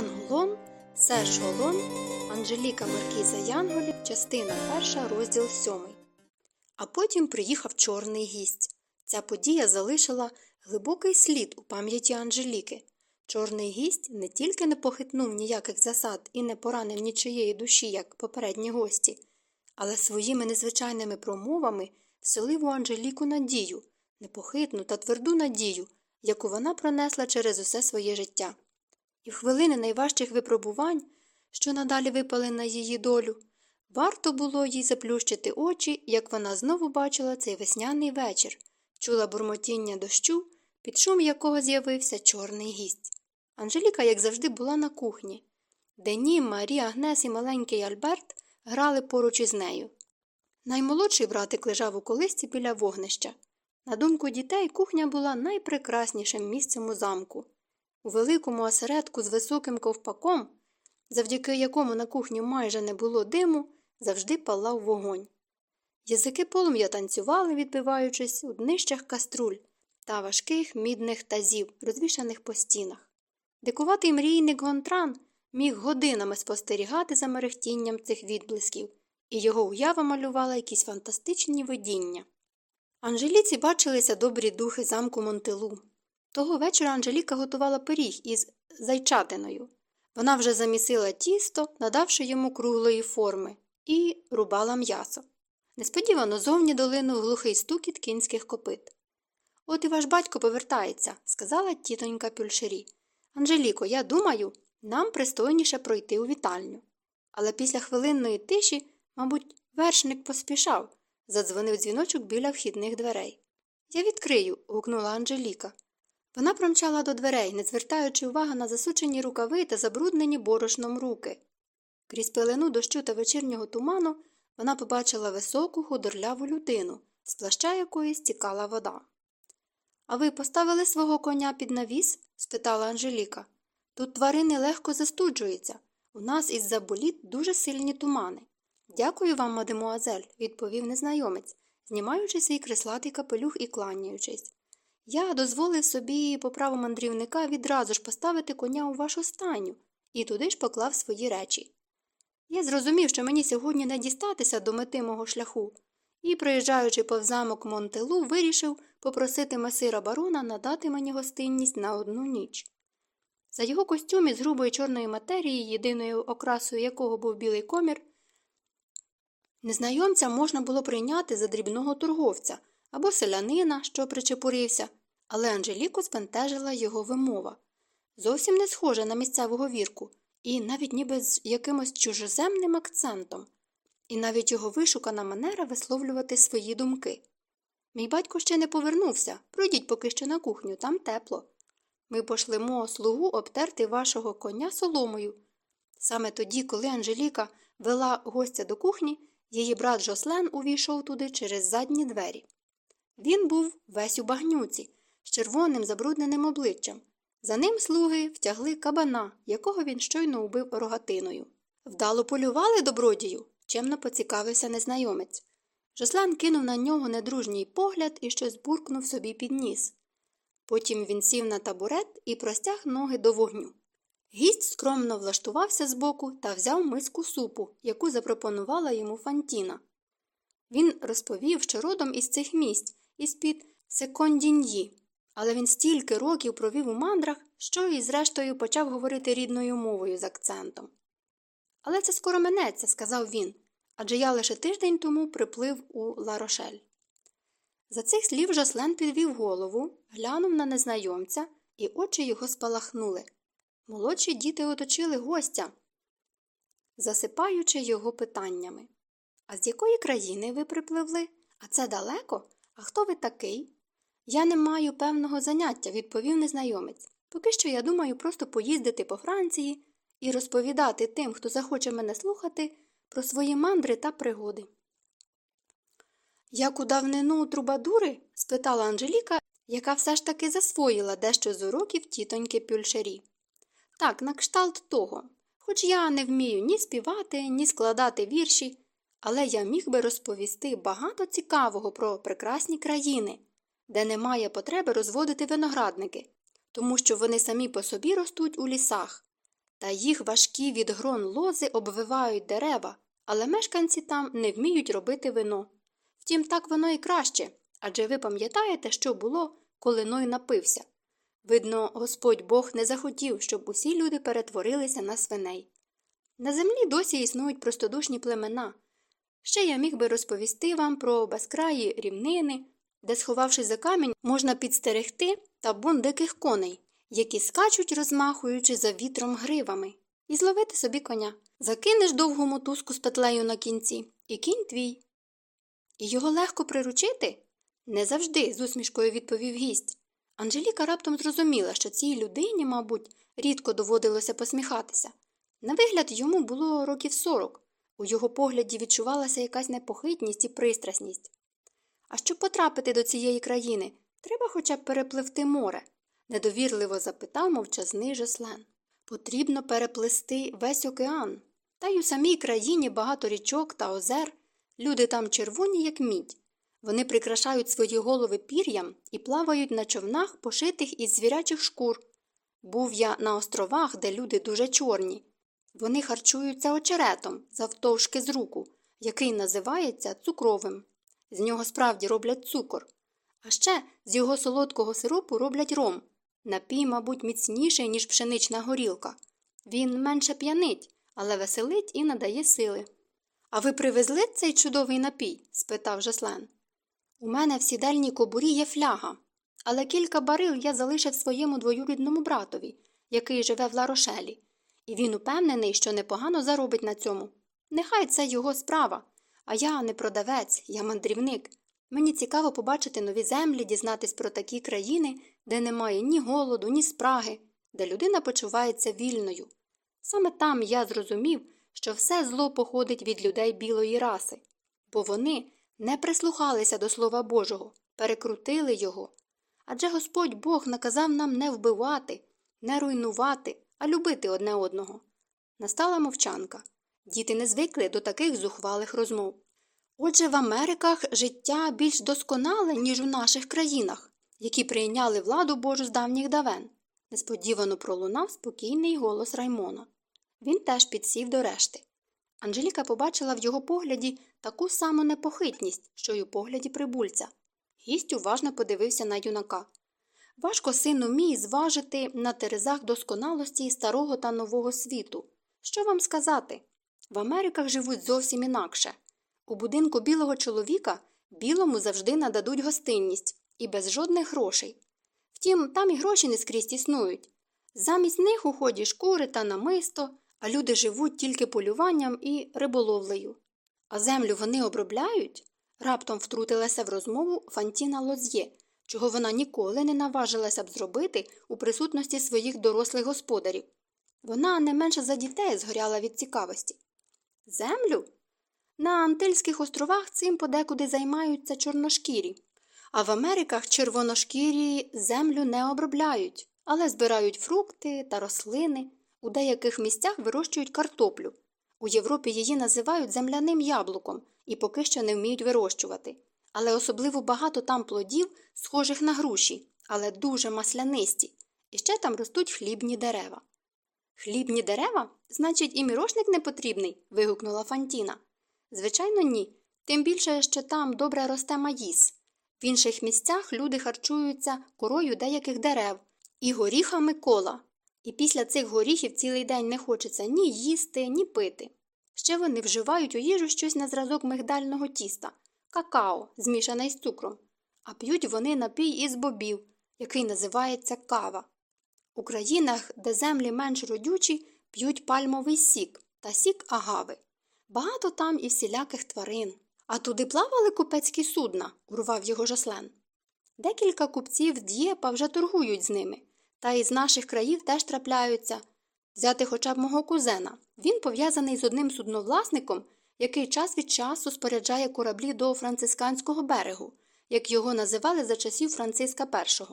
Жан Голон, Серж Голон, Анжеліка Маркіза Янголів, частина перша, розділ сьомий. А потім приїхав чорний гість. Ця подія залишила глибокий слід у пам'яті Анжеліки. Чорний гість не тільки не похитнув ніяких засад і не поранив нічиєї душі, як попередні гості, але своїми незвичайними промовами вселив у Анжеліку надію, непохитну та тверду надію, яку вона пронесла через усе своє життя. І в хвилини найважчих випробувань, що надалі випали на її долю, варто було їй заплющити очі, як вона знову бачила цей весняний вечір, чула бурмотіння дощу, під шум якого з'явився чорний гість. Анжеліка, як завжди, була на кухні. Дені, Марі, Агнес і маленький Альберт грали поруч із нею. Наймолодший братик лежав у колисці біля вогнища. На думку дітей, кухня була найпрекраснішим місцем у замку. У великому осередку з високим ковпаком, завдяки якому на кухні майже не було диму, завжди палав вогонь. Язики полум'я танцювали, відбиваючись у днищах каструль та важких мідних тазів, розвішаних по стінах. Дикуватий мрійник Гонтран міг годинами спостерігати за мерехтінням цих відблисків, і його уява малювала якісь фантастичні видіння. Анжеліці бачилися добрі духи замку Монтелу. Того вечора Анжеліка готувала пиріг із зайчатиною. Вона вже замісила тісто, надавши йому круглої форми, і рубала м'ясо. Несподівано зовні долинув глухий стукіт кінських копит. От і ваш батько повертається, сказала тітонька Пюльшері. Анжеліко, я думаю, нам пристойніше пройти у вітальню. Але після хвилинної тиші, мабуть, вершник поспішав, задзвонив дзвіночок біля вхідних дверей. Я відкрию. гукнула Анжеліка. Вона промчала до дверей, не звертаючи уваги на засучені рукави та забруднені борошном руки. Крізь пелену дощу та вечірнього туману вона побачила високу худорляву людину, з плаща якої стікала вода. А ви поставили свого коня під навіс? спитала Анжеліка. Тут тварини легко застуджуються. У нас із за боліт дуже сильні тумани. Дякую вам, мадемуазель, відповів незнайомець, знімаючи свій креслатий капелюх і кланяючись. Я дозволив собі по праву мандрівника відразу ж поставити коня у вашу стайню і туди ж поклав свої речі. Я зрозумів, що мені сьогодні не дістатися до мети мого шляху, і, проїжджаючи повз замок Монтелу, вирішив попросити месира барона надати мені гостинність на одну ніч. За його костюм із грубої чорної матерії, єдиною окрасою якого був білий комір, незнайомця можна було прийняти за дрібного торговця або селянина, що причепурився, але Анжеліку спентежила його вимова. Зовсім не схожа на місцевого вірку, і навіть ніби з якимось чужоземним акцентом, і навіть його вишукана манера висловлювати свої думки. Мій батько ще не повернувся, пройдіть поки що на кухню, там тепло. Ми пошлемо слугу обтерти вашого коня соломою. Саме тоді, коли Анжеліка вела гостя до кухні, її брат Жослен увійшов туди через задні двері. Він був весь у багнюці, червоним забрудненим обличчям. За ним слуги втягли кабана, якого він щойно убив рогатиною. Вдало полювали добродію? чемно поцікавився незнайомець. Жослен кинув на нього недружній погляд і щось буркнув собі під ніс. Потім він сів на табурет і простяг ноги до вогню. Гість скромно влаштувався збоку та взяв миску супу, яку запропонувала йому Фантіна. Він розповів, що родом із цих місць, із під Секондіньї, але він стільки років провів у мандрах, що і зрештою почав говорити рідною мовою з акцентом. Але це скоро минеться, сказав він, адже я лише тиждень тому приплив у Ларошель. За цих слів Жослен підвів голову, глянув на незнайомця, і очі його спалахнули. Молодші діти оточили гостя, засипаючи його питаннями. А з якої країни ви припливли? А це далеко? А хто ви такий? Я не маю певного заняття, відповів незнайомець. Поки що я думаю просто поїздити по Франції і розповідати тим, хто захоче мене слухати, про свої мандри та пригоди. Як у давнину трубадури? спитала Анжеліка, яка все ж таки засвоїла дещо з уроків тітоньки Пюльшері. Так, на кшталт того. Хоч я не вмію ні співати, ні складати вірші, але я міг би розповісти багато цікавого про прекрасні країни, де немає потреби розводити виноградники, тому що вони самі по собі ростуть у лісах. та їх важкі від грон лози обвивають дерева, але мешканці там не вміють робити вино. Втім, так воно і краще, адже ви пам'ятаєте, що було, коли Ной напився. Видно, Господь Бог не захотів, щоб усі люди перетворилися на свиней. На землі досі існують простодушні племена. Ще я міг би розповісти вам про безкраї рівнини, де, сховавшись за камінь, можна підстерегти табун диких коней, які скачуть, розмахуючи за вітром гривами, і зловити собі коня. Закинеш довгу мотузку з петлею на кінці, і кінь твій. І його легко приручити? Не завжди, з усмішкою відповів гість. Анжеліка раптом зрозуміла, що цій людині, мабуть, рідко доводилося посміхатися. На вигляд йому було років сорок. У його погляді відчувалася якась непохитність і пристрасність. А щоб потрапити до цієї країни, треба хоча б перепливти море, недовірливо запитав мовчазний Жослен. Потрібно переплисти весь океан. Та й у самій країні багато річок та озер. Люди там червоні, як мідь. Вони прикрашають свої голови пір'ям і плавають на човнах, пошитих із звірячих шкур. Був я на островах, де люди дуже чорні. Вони харчуються очеретом завтовшки з руку, який називається цукровим. З нього справді роблять цукор. А ще з його солодкого сиропу роблять ром. Напій, мабуть, міцніший, ніж пшенична горілка. Він менше п'янить, але веселить і надає сили. А ви привезли цей чудовий напій? спитав Жослен. У мене в сідельній кобурі є фляга, але кілька барил я залишив своєму двоюрідному братові, який живе в Ларошелі, і він упевнений, що непогано заробить на цьому. Нехай це його справа, а я не продавець, я мандрівник. Мені цікаво побачити нові землі, дізнатись про такі країни, де немає ні голоду, ні спраги, де людина почувається вільною. Саме там я зрозумів, що все зло походить від людей білої раси, бо вони не прислухалися до Слова Божого, перекрутили його. Адже Господь Бог наказав нам не вбивати, не руйнувати, а любити одне одного. Настала мовчанка. Діти не звикли до таких зухвалих розмов. Отже, в Америках життя більш досконале, ніж у наших країнах, які прийняли владу Божу з давніх давен. Несподівано пролунав спокійний голос Раймона. Він теж підсів до решти. Анжеліка побачила в його погляді таку саму непохитність, що й у погляді прибульця. Гість уважно подивився на юнака. Важко, сину мій, зважити на терезах досконалості старого та нового світу. Що вам сказати? В Америках живуть зовсім інакше. У будинку білого чоловіка білому завжди нададуть гостинність і без жодних грошей. Втім, там і гроші не скрізь існують. Замість них у ході шкури та намисто, а люди живуть тільки полюванням і риболовлею. А землю вони обробляють? Раптом втрутилася в розмову Фантіна Лоз'є, чого вона ніколи не наважилася б зробити у присутності своїх дорослих господарів. Вона не менше за дітей згоряла від цікавості. Землю? На Антильських островах цим подекуди займаються чорношкірі, а в Америках червоношкірі землю не обробляють, але збирають фрукти та рослини, у деяких місцях вирощують картоплю. У Європі її називають земляним яблуком і поки що не вміють вирощувати. Але особливо багато там плодів, схожих на груші, але дуже маслянисті, і ще там ростуть хлібні дерева. Хлібні дерева? Значить, і мірошник не потрібний. вигукнула Фантіна. Звичайно, ні. Тим більше, що там добре росте маїс. В інших місцях люди харчуються корою деяких дерев і горіхами кола. І після цих горіхів цілий день не хочеться ні їсти, ні пити. Ще вони вживають у їжу щось на зразок мигдального тіста, какао, змішане із цукром, а п'ють вони напій із бобів, який називається кава. У країнах, де землі менш родючі, п'ють пальмовий сік та сік агави. Багато там і всіляких тварин. А туди плавали купецькі судна, урвав його Жослен. Декілька купців Д'єпа вже торгують з ними, та із наших країв теж трапляються. Взяти хоча б мого кузена. Він пов'язаний з одним судновласником, який час від часу споряджає кораблі до францисканського берегу, як його називали за часів Франциска І.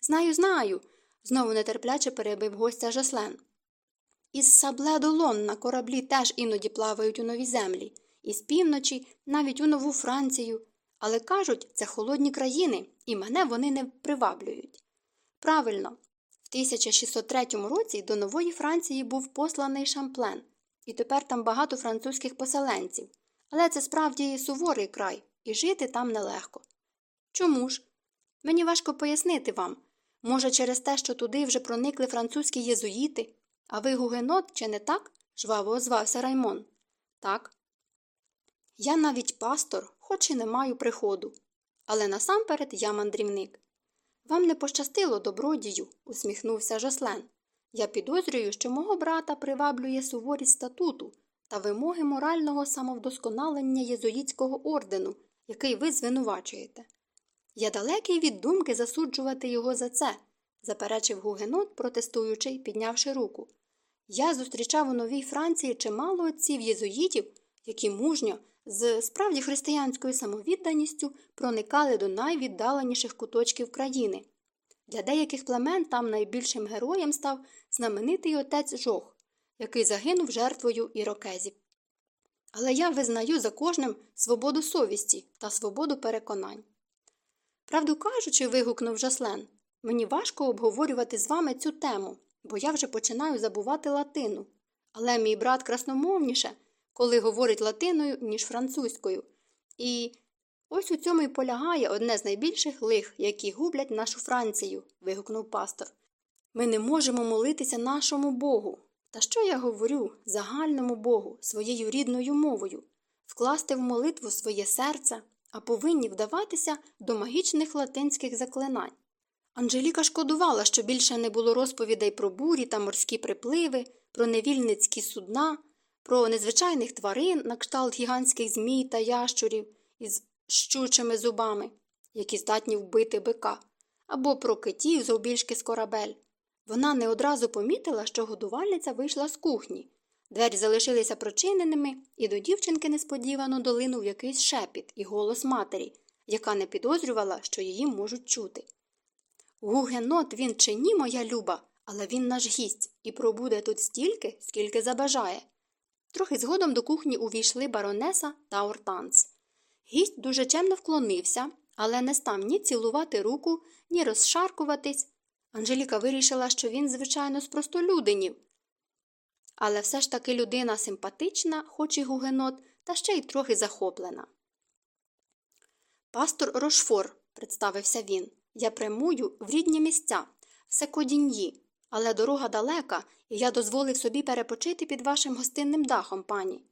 Знаю, знаю, знову нетерпляче перебив гостя Жослен. Із Сабле Долон на кораблі теж іноді плавають у нові землі, і з півночі, навіть у нову Францію. Але кажуть, це холодні країни, і мене вони не приваблюють. Правильно, в 1603 році до Нової Франції був посланий Шамплен, і тепер там багато французьких поселенців. Але це справді суворий край, і жити там нелегко. Чому ж? Мені важко пояснити вам. Може, через те, що туди вже проникли французькі єзуїти, а ви гугенот, чи не так? жваво озвався Раймон. Так. Я навіть пастор, хоч і не маю приходу. Але насамперед я мандрівник. Вам не пощастило, добродію, усміхнувся Жослен. Я підозрюю, що мого брата приваблює суворість статуту та вимоги морального самовдосконалення єзуїтського ордену, який ви звинувачуєте. Я далекий від думки засуджувати його за це, заперечив гугенот, протестуючи піднявши руку. Я зустрічав у Новій Франції чимало отців єзуїтів, які мужньо, з справді християнською самовідданістю проникали до найвіддаленіших куточків країни. Для деяких племен там найбільшим героєм став знаменитий отець Жох, який загинув жертвою ірокезів. Але я визнаю за кожним свободу совісті та свободу переконань. Правду кажучи, вигукнув Жаслен, мені важко обговорювати з вами цю тему, бо я вже починаю забувати латину. Але мій брат красномовніше, коли говорить латиною, ніж французькою. І ось у цьому й полягає одне з найбільших лих, які гублять нашу Францію, вигукнув пастор. Ми не можемо молитися нашому Богу. Та що я говорю загальному Богу, своєю рідною мовою, вкласти в молитву своє серце, а повинні вдаватися до магічних латинських заклинань. Анжеліка шкодувала, що більше не було розповідей про бурі та морські припливи, про невільницькі судна, про незвичайних тварин на кшталт гігантських змій та ящурів із щучими зубами, які здатні вбити бика, або про китів завбільшки з корабель. Вона не одразу помітила, що годувальниця вийшла з кухні. Двері залишилися прочиненими, і до дівчинки несподівано долинув якийсь шепіт і голос матері, яка не підозрювала, що її можуть чути. Гугенот він чи ні, моя люба, але він наш гість і пробуде тут стільки, скільки забажає. Трохи згодом до кухні увійшли баронеса та ортанц. Гість дуже чемно вклонився, але не став ні цілувати руку, ні розшаркуватись. Анжеліка вирішила, що він, звичайно, з простолюдинів. Але все ж таки людина симпатична, хоч і гугенот, та ще й трохи захоплена. Пастор Рошфор, представився він, я прямую в рідні місця, в Секодіньї, але дорога далека, і я дозволив собі перепочити під вашим гостинним дахом, пані.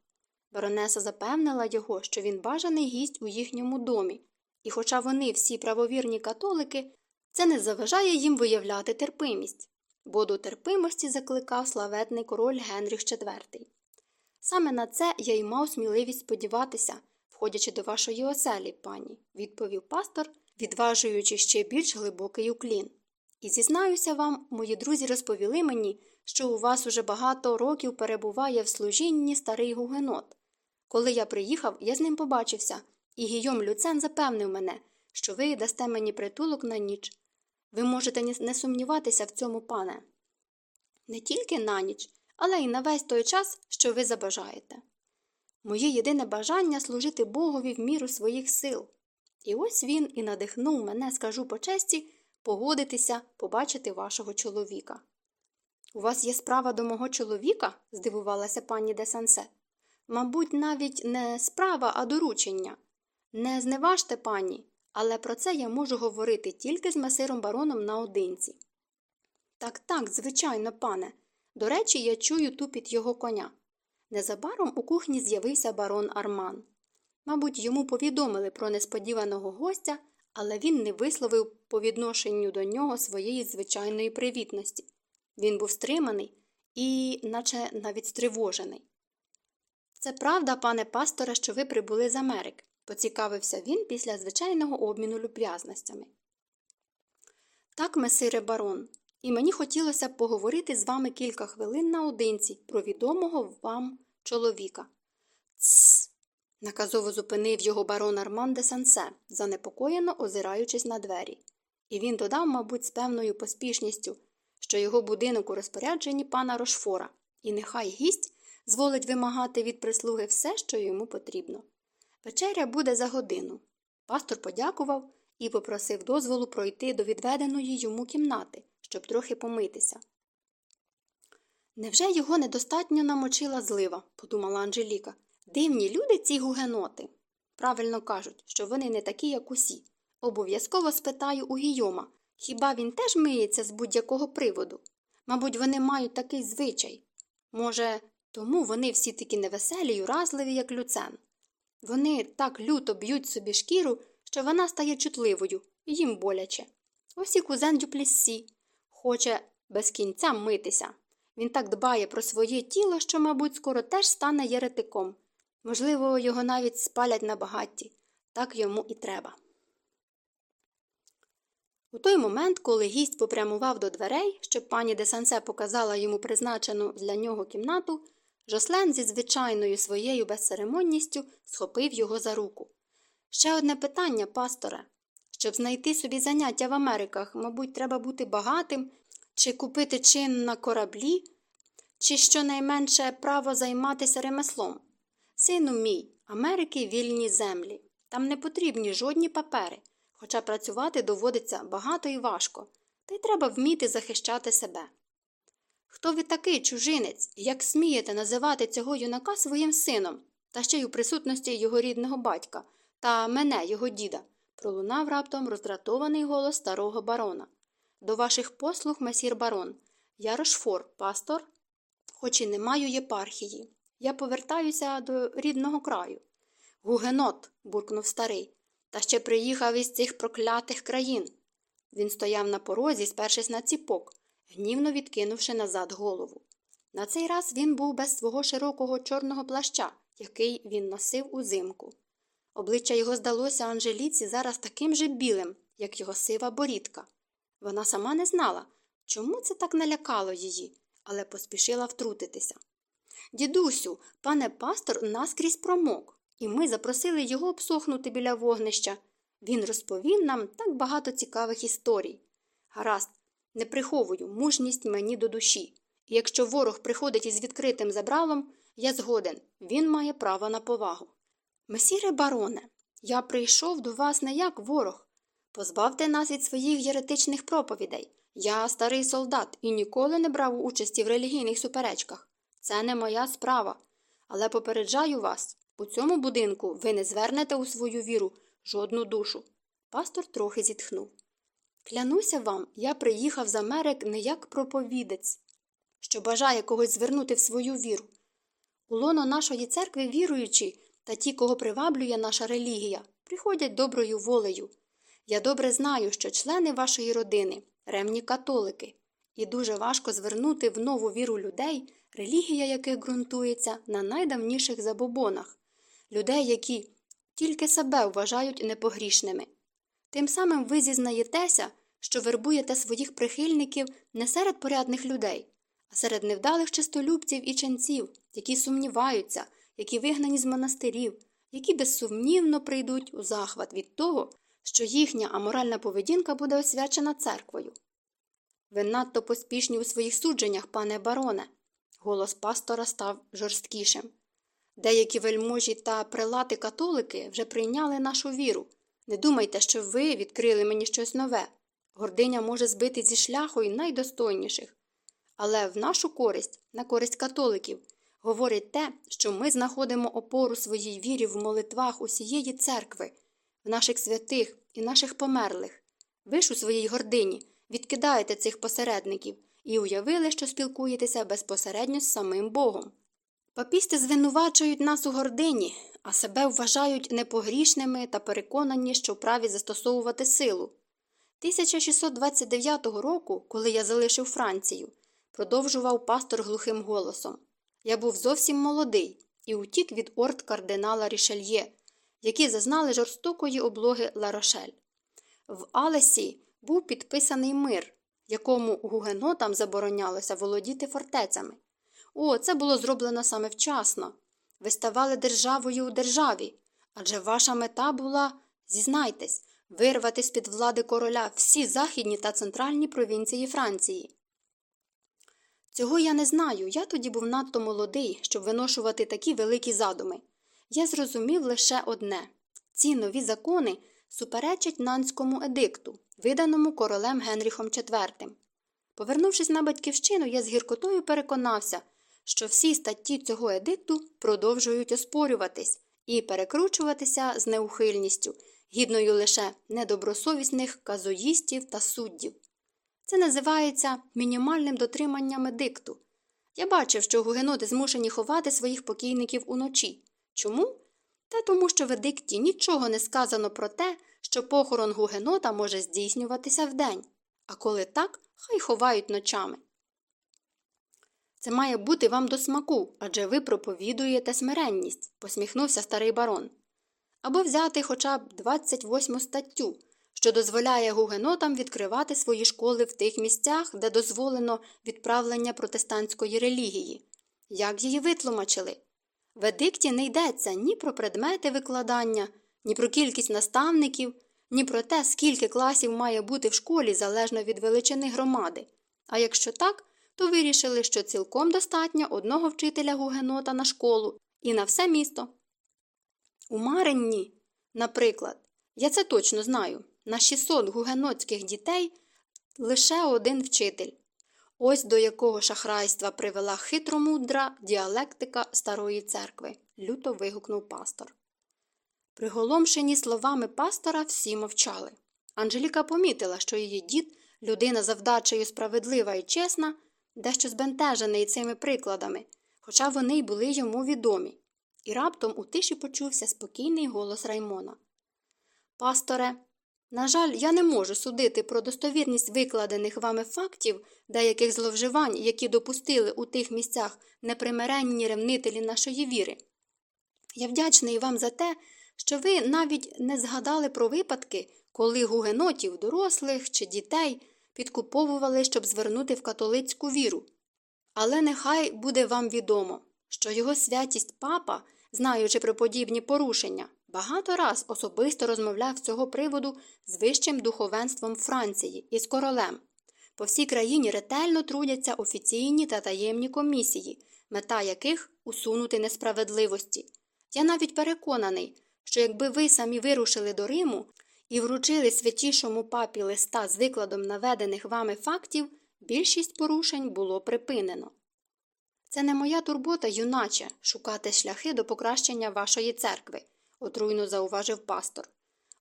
Баронеса запевнила його, що він бажаний гість у їхньому домі, і, хоча вони всі правовірні католики, це не заважає їм виявляти терпимість, бо до терпимості закликав славетний король Генріх IV. Саме на це я й мав сміливість сподіватися, входячи до вашої оселі, пані, відповів пастор, відважуючи ще більш глибокий уклін. І зізнаюся вам, мої друзі розповіли мені, що у вас уже багато років перебуває в служінні старий гугенот. Коли я приїхав, я з ним побачився, і Гійом Люцен запевнив мене, що ви дасте мені притулок на ніч. Ви можете не сумніватися в цьому, пане. Не тільки на ніч, але й на весь той час, що ви забажаєте. Моє єдине бажання служити Богові в міру своїх сил. І ось він і надихнув мене, скажу по честі, погодитися побачити вашого чоловіка. У вас є справа до мого чоловіка? здивувалася пані де Сансе. Мабуть, навіть не справа, а доручення. Не зневажте, пані, але про це я можу говорити тільки з месиром бароном наодинці. Так, так, звичайно, пане. До речі, я чую тупіт його коня. Незабаром у кухні з'явився барон Арман. Мабуть, йому повідомили про несподіваного гостя, але він не висловив по відношенню до нього своєї звичайної привітності. Він був стриманий і, наче навіть стривожений. Це правда, пане пасторе, що ви прибули з Америки, поцікавився він після звичайного обміну люб'язностями. Так, месире барон, і мені хотілося б поговорити з вами кілька хвилин наодинці про відомого вам чоловіка. Цс. наказово зупинив його барон Арман де Сансе, занепокоєно озираючись на двері. І він додав, мабуть, з певною поспішністю, що його будинок у розпорядженні пана Рошфора, і нехай гість зволить вимагати від прислуги все, що йому потрібно. Вечеря буде за годину. Пастор подякував і попросив дозволу пройти до відведеної йому кімнати, щоб трохи помитися. Невже його недостатньо намочила злива, подумала Анжеліка. Дивні люди ці гугеноти. Правильно кажуть, що вони не такі, як усі. Обов'язково спитаю у Гійома, хіба він теж миється з будь-якого приводу? Мабуть, вони мають такий звичай. Може, тому вони всі такі невеселі й уразливі, як люцен. Вони так люто б'ють собі шкіру, що вона стає чутливою, і їм боляче. Ось і кузен Дюпліссі. Хоче без кінця митися. Він так дбає про своє тіло, що, мабуть, скоро теж стане єретиком. Можливо, його навіть спалять на багатті. Так йому і треба. У той момент, коли гість попрямував до дверей, щоб пані де Сансе показала йому призначену для нього кімнату, Жослен зі звичайною своєю безцеремонністю схопив його за руку. Ще одне питання, пасторе. Щоб знайти собі заняття в Америках, мабуть, треба бути багатим, чи купити чин на кораблі, чи щонайменше право займатися ремеслом. Сину мій, Америки вільні землі. Там не потрібні жодні папери, хоча працювати доводиться багато і важко, та й треба вміти захищати себе. Хто ви такий, чужинець, як смієте називати цього юнака своїм сином, та ще й у присутності його рідного батька та мене, його діда, пролунав раптом роздратований голос старого барона. До ваших послуг, месір барон, я Рошфор, пастор, хоч і не маю єпархії. Я повертаюся до рідного краю. Гугенот, буркнув старий, та ще приїхав із цих проклятих країн. Він стояв на порозі, спершись на ціпок, гнівно відкинувши назад голову. На цей раз він був без свого широкого чорного плаща, який він носив узимку. Обличчя його здалося Анжеліці зараз таким же білим, як його сива борідка. Вона сама не знала, чому це так налякало її, але поспішила втрутитися. Дідусю, пане пастор наскрізь промок, і ми запросили його обсохнути біля вогнища. Він розповів нам так багато цікавих історій. Гаразд, не приховую мужність мені до душі. Якщо ворог приходить із відкритим забралом, я згоден, він має право на повагу. Месіре бароне, я прийшов до вас не як ворог. Позбавте нас від своїх єретичних проповідей. Я старий солдат і ніколи не брав участі в релігійних суперечках. Це не моя справа. Але попереджаю вас у цьому будинку ви не звернете у свою віру жодну душу. Пастор трохи зітхнув. Клянуся вам, я приїхав з Америк не як проповідець, що бажає когось звернути в свою віру. У лоно нашої церкви віруючі та ті, кого приваблює наша релігія, приходять доброю волею. Я добре знаю, що члени вашої родини ремні католики, і дуже важко звернути в нову віру людей, релігія яких ґрунтується на найдавніших забобонах, людей, які тільки себе вважають непогрішними. Тим самим ви зізнаєтеся, що вербуєте своїх прихильників не серед порядних людей, а серед невдалих чистолюбців і ченців, які сумніваються, які вигнані з монастирів, які безсумнівно прийдуть у захват від того, що їхня аморальна поведінка буде освячена церквою. Ви надто поспішні у своїх судженнях, пане бароне. Голос пастора став жорсткішим. Деякі вельможі та прилати католики вже прийняли нашу віру. Не думайте, що ви відкрили мені щось нове. Гординя може збити зі шляху й найдостойніших. Але в нашу користь, на користь католиків, говорить те, що ми знаходимо опору своїй вірі в молитвах усієї церкви, в наших святих і наших померлих. Ви ж у своїй гордині відкидаєте цих посередників і уявили, що спілкуєтеся безпосередньо з самим Богом. Папісти звинувачують нас у гордині, а себе вважають непогрішними та переконані, що вправі застосовувати силу. 1629 року, коли я залишив Францію, продовжував пастор глухим голосом. Я був зовсім молодий і утік від орд кардинала Рішельє, які зазнали жорстокої облоги Ларошель. В Алесі був підписаний мир, якому гугенотам заборонялося володіти фортецями. О, це було зроблено саме вчасно. Ви ставали державою у державі, адже ваша мета була, зізнайтесь, вирвати з під влади короля всі західні та центральні провінції Франції. Цього я не знаю, я тоді був надто молодий, щоб виношувати такі великі задуми. Я зрозумів лише одне ці нові закони суперечать нанському едикту, виданому королем Генріхом IV. Повернувшись на батьківщину, я з гіркотою переконався, що всі статті цього едикту продовжують оспорюватись і перекручуватися з неухильністю, гідною лише недобросовісних казуїстів та суддів. Це називається мінімальним дотриманням едикту. Я бачив, що гугеноти змушені ховати своїх покійників уночі. Чому? Та тому, що в едикті нічого не сказано про те, що похорон гугенота може здійснюватися вдень, а коли так, хай ховають ночами. Це має бути вам до смаку, адже ви проповідуєте смиренність, посміхнувся старий барон. Або взяти хоча б 28 статтю, що дозволяє гугенотам відкривати свої школи в тих місцях, де дозволено відправлення протестантської релігії. Як її витлумачили? В едикті не йдеться ні про предмети викладання, ні про кількість наставників, ні про те, скільки класів має бути в школі залежно від величини громади. А якщо так, то вирішили, що цілком достатньо одного вчителя гугенота на школу і на все місто. У Маренні, наприклад, я це точно знаю, на 600 гугенотських дітей лише один вчитель. Ось до якого шахрайства привела хитромудра діалектика старої церкви, люто вигукнув пастор. Приголомшені словами пастора всі мовчали. Анжеліка помітила, що її дід, людина завдачею справедлива і чесна, дещо збентежений цими прикладами, хоча вони й були йому відомі. І раптом у тиші почувся спокійний голос Раймона. Пасторе, на жаль, я не можу судити про достовірність викладених вами фактів деяких зловживань, які допустили у тих місцях непримиренні ревнителі нашої віри. Я вдячний вам за те, що ви навіть не згадали про випадки, коли гугенотів, дорослих чи дітей підкуповували, щоб звернути в католицьку віру. Але нехай буде вам відомо, що його святість папа, знаючи про подібні порушення, багато раз особисто розмовляв з цього приводу з вищим духовенством Франції і з королем. По всій країні ретельно трудяться офіційні та таємні комісії, мета яких усунути несправедливості. Я навіть переконаний, що якби ви самі вирушили до Риму і вручили святішому папі листа з викладом наведених вами фактів, більшість порушень було припинено. Це не моя турбота, юначе, шукати шляхи до покращення вашої церкви, отруйно зауважив пастор.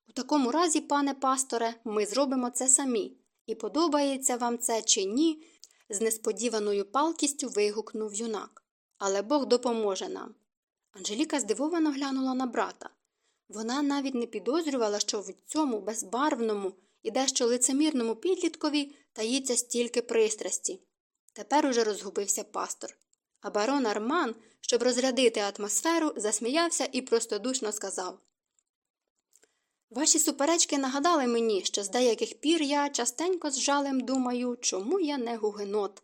У такому разі, пане пасторе, ми зробимо це самі, і подобається вам це чи ні, з несподіваною палкістю вигукнув юнак. Але Бог допоможе нам. Анжеліка здивовано глянула на брата. Вона навіть не підозрювала, що в цьому безбарвному і дещо лицемірному підліткові таїться стільки пристрасті. Тепер уже розгубився пастор. А барон Арман, щоб розрядити атмосферу, засміявся і простодушно сказав Ваші суперечки нагадали мені, що з деяких пір я частенько з жалем думаю, чому я не гугенот.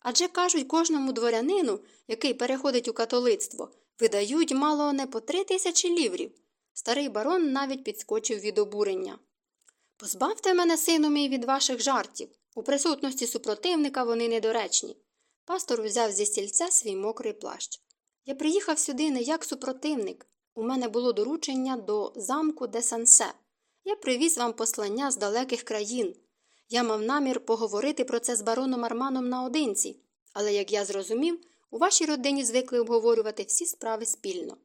Адже кажуть, кожному дворянину, який переходить у католицтво, видають мало не по три тисячі ліврів. Старий барон навіть підскочив від обурення. Позбавте мене, сину мій, від ваших жартів. У присутності супротивника вони недоречні. Пастор взяв зі стільця свій мокрий плащ. Я приїхав сюди не як супротивник. У мене було доручення до замку де Сансе. Я привіз вам послання з далеких країн. Я мав намір поговорити про це з бароном Арманом наодинці, але, як я зрозумів, у вашій родині звикли обговорювати всі справи спільно.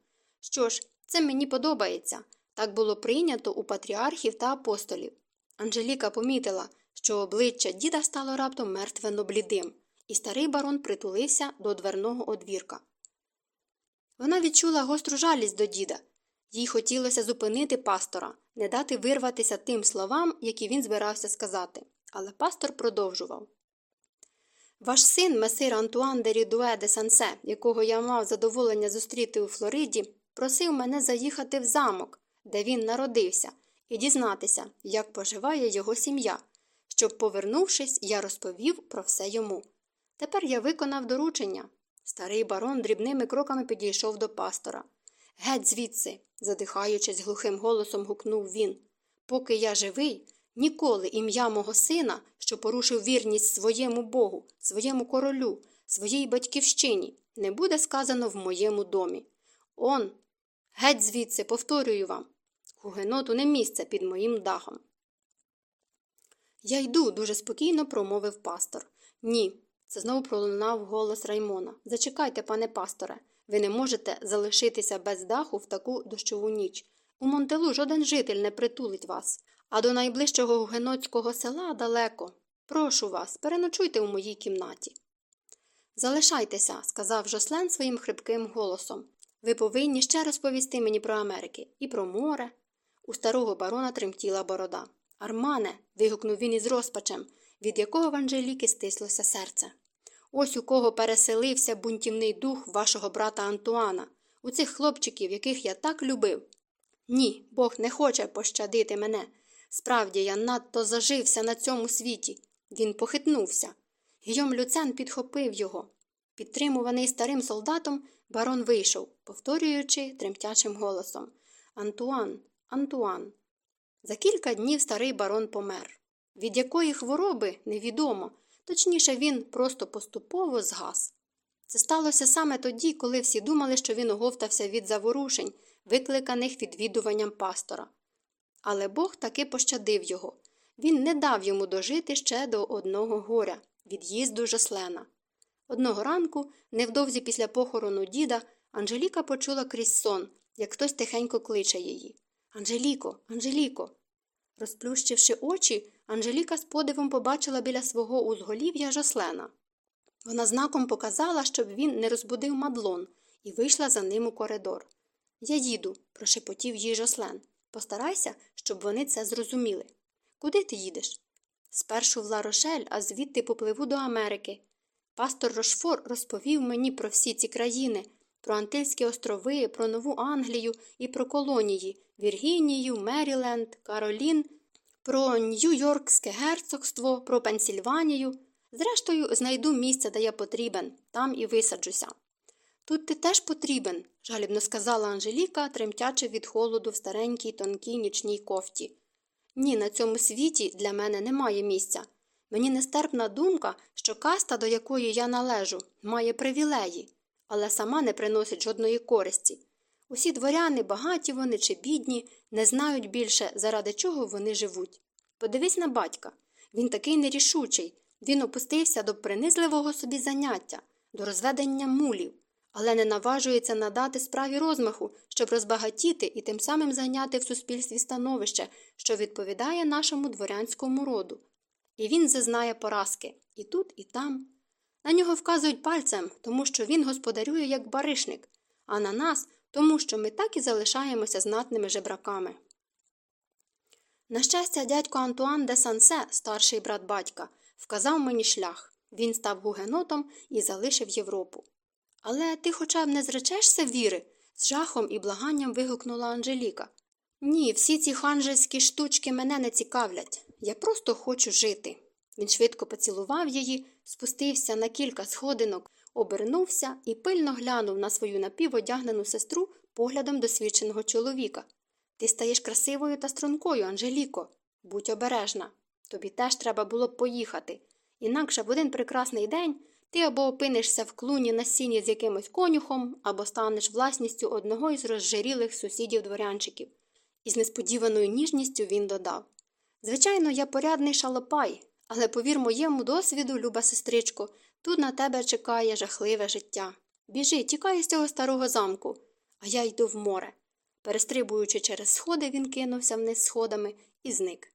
Що ж, це мені подобається. Так було прийнято у патріархів та апостолів. Анжеліка помітила, що обличчя діда стало раптом мертвенно блідим, і старий барон притулився до дверного одвірка. Вона відчула гостру жалість до діда. Їй хотілося зупинити пастора, не дати вирватися тим словам, які він збирався сказати. Але пастор продовжував. Ваш син, месир Антуан де Рідуе де Сансе, якого я мав задоволення зустріти у Флориді, просив мене заїхати в замок, де він народився, і дізнатися, як поживає його сім'я, щоб, повернувшись, я розповів про все йому. Тепер я виконав доручення. Старий барон дрібними кроками підійшов до пастора. Геть звідси, задихаючись глухим голосом, гукнув він. Поки я живий, ніколи ім'я мого сина, що порушив вірність своєму Богу, своєму королю, своїй батьківщині, не буде сказано в моєму домі. Он, геть звідси, повторюю вам. Гугеноту не місце під моїм дахом. Я йду, дуже спокійно промовив пастор. Ні, це знову пролунав голос Раймона. Зачекайте, пане пасторе, ви не можете залишитися без даху в таку дощову ніч. У Монтелу жоден житель не притулить вас, а до найближчого гугенотського села далеко. Прошу вас, переночуйте у моїй кімнаті. Залишайтеся, сказав Жослен своїм хрипким голосом. Ви повинні ще розповісти мені про Америки і про море. У старого барона тремтіла борода. Армане. вигукнув він із розпачем, від якого в Анжеліки стислося серце. Ось у кого переселився бунтівний дух вашого брата Антуана, у цих хлопчиків, яких я так любив. Ні, Бог не хоче пощадити мене. Справді, я надто зажився на цьому світі. Він похитнувся. Гійом Люцен підхопив його. Підтримуваний старим солдатом, барон вийшов, повторюючи тремтячим голосом Антуан, Антуан. За кілька днів старий барон помер. Від якої хвороби невідомо, точніше, він просто поступово згас. Це сталося саме тоді, коли всі думали, що він оговтався від заворушень, викликаних відвідуванням пастора. Але Бог таки пощадив його. Він не дав йому дожити ще до одного горя від'їзду Жослена. Одного ранку, невдовзі після похорону діда, Анжеліка почула крізь сон, як хтось тихенько кличе її. Анжеліко, Анжеліко. Розплющивши очі, Анжеліка з подивом побачила біля свого узголів'я Жослена. Вона знаком показала, щоб він не розбудив мадлон, і вийшла за ним у коридор. Я їду, прошепотів їй Жослен. Постарайся, щоб вони це зрозуміли. Куди ти їдеш? Спершу в Ларошель, а звідти попливу до Америки. Пастор Рошфор розповів мені про всі ці країни, про Антильські острови, про Нову Англію і про колонії Віргінію, Меріленд, Каролін, про Нью-Йоркське герцогство, про Пенсільванію. Зрештою, знайду місце, де я потрібен, там і висаджуся. Тут ти теж потрібен, жалібно сказала Анжеліка, тремтячи від холоду в старенькій тонкій нічній кофті. Ні, на цьому світі для мене немає місця. Мені нестерпна думка, що каста, до якої я належу, має привілеї, але сама не приносить жодної користі. Усі дворяни, багаті вони чи бідні, не знають більше, заради чого вони живуть. Подивись на батька він такий нерішучий, він опустився до принизливого собі заняття, до розведення мулів, але не наважується надати справі розмаху, щоб розбагатіти і тим самим зайняти в суспільстві становище, що відповідає нашому дворянському роду. І він зазнає поразки і тут, і там. На нього вказують пальцем, тому що він господарює як баришник, а на нас, тому що ми так і залишаємося знатними жебраками. На щастя, дядько Антуан де Сансе, старший брат батька, вказав мені шлях. Він став гугенотом і залишив Європу. Але ти хоча б не зречешся віри? з жахом і благанням вигукнула Анжеліка. Ні, всі ці ханжельські штучки мене не цікавлять. Я просто хочу жити. Він швидко поцілував її, спустився на кілька сходинок, обернувся і пильно глянув на свою напіводягнену сестру поглядом досвідченого чоловіка. Ти стаєш красивою та стрункою, Анжеліко. Будь обережна. Тобі теж треба було б поїхати. Інакше в один прекрасний день ти або опинишся в клуні на сіні з якимось конюхом, або станеш власністю одного із розжирілих сусідів дворянчиків. І з несподіваною ніжністю він додав Звичайно, я порядний шалопай, але повір моєму досвіду, люба сестричко, тут на тебе чекає жахливе життя. Біжи, тікай з цього старого замку, а я йду в море. Перестрибуючи через сходи, він кинувся вниз сходами і зник.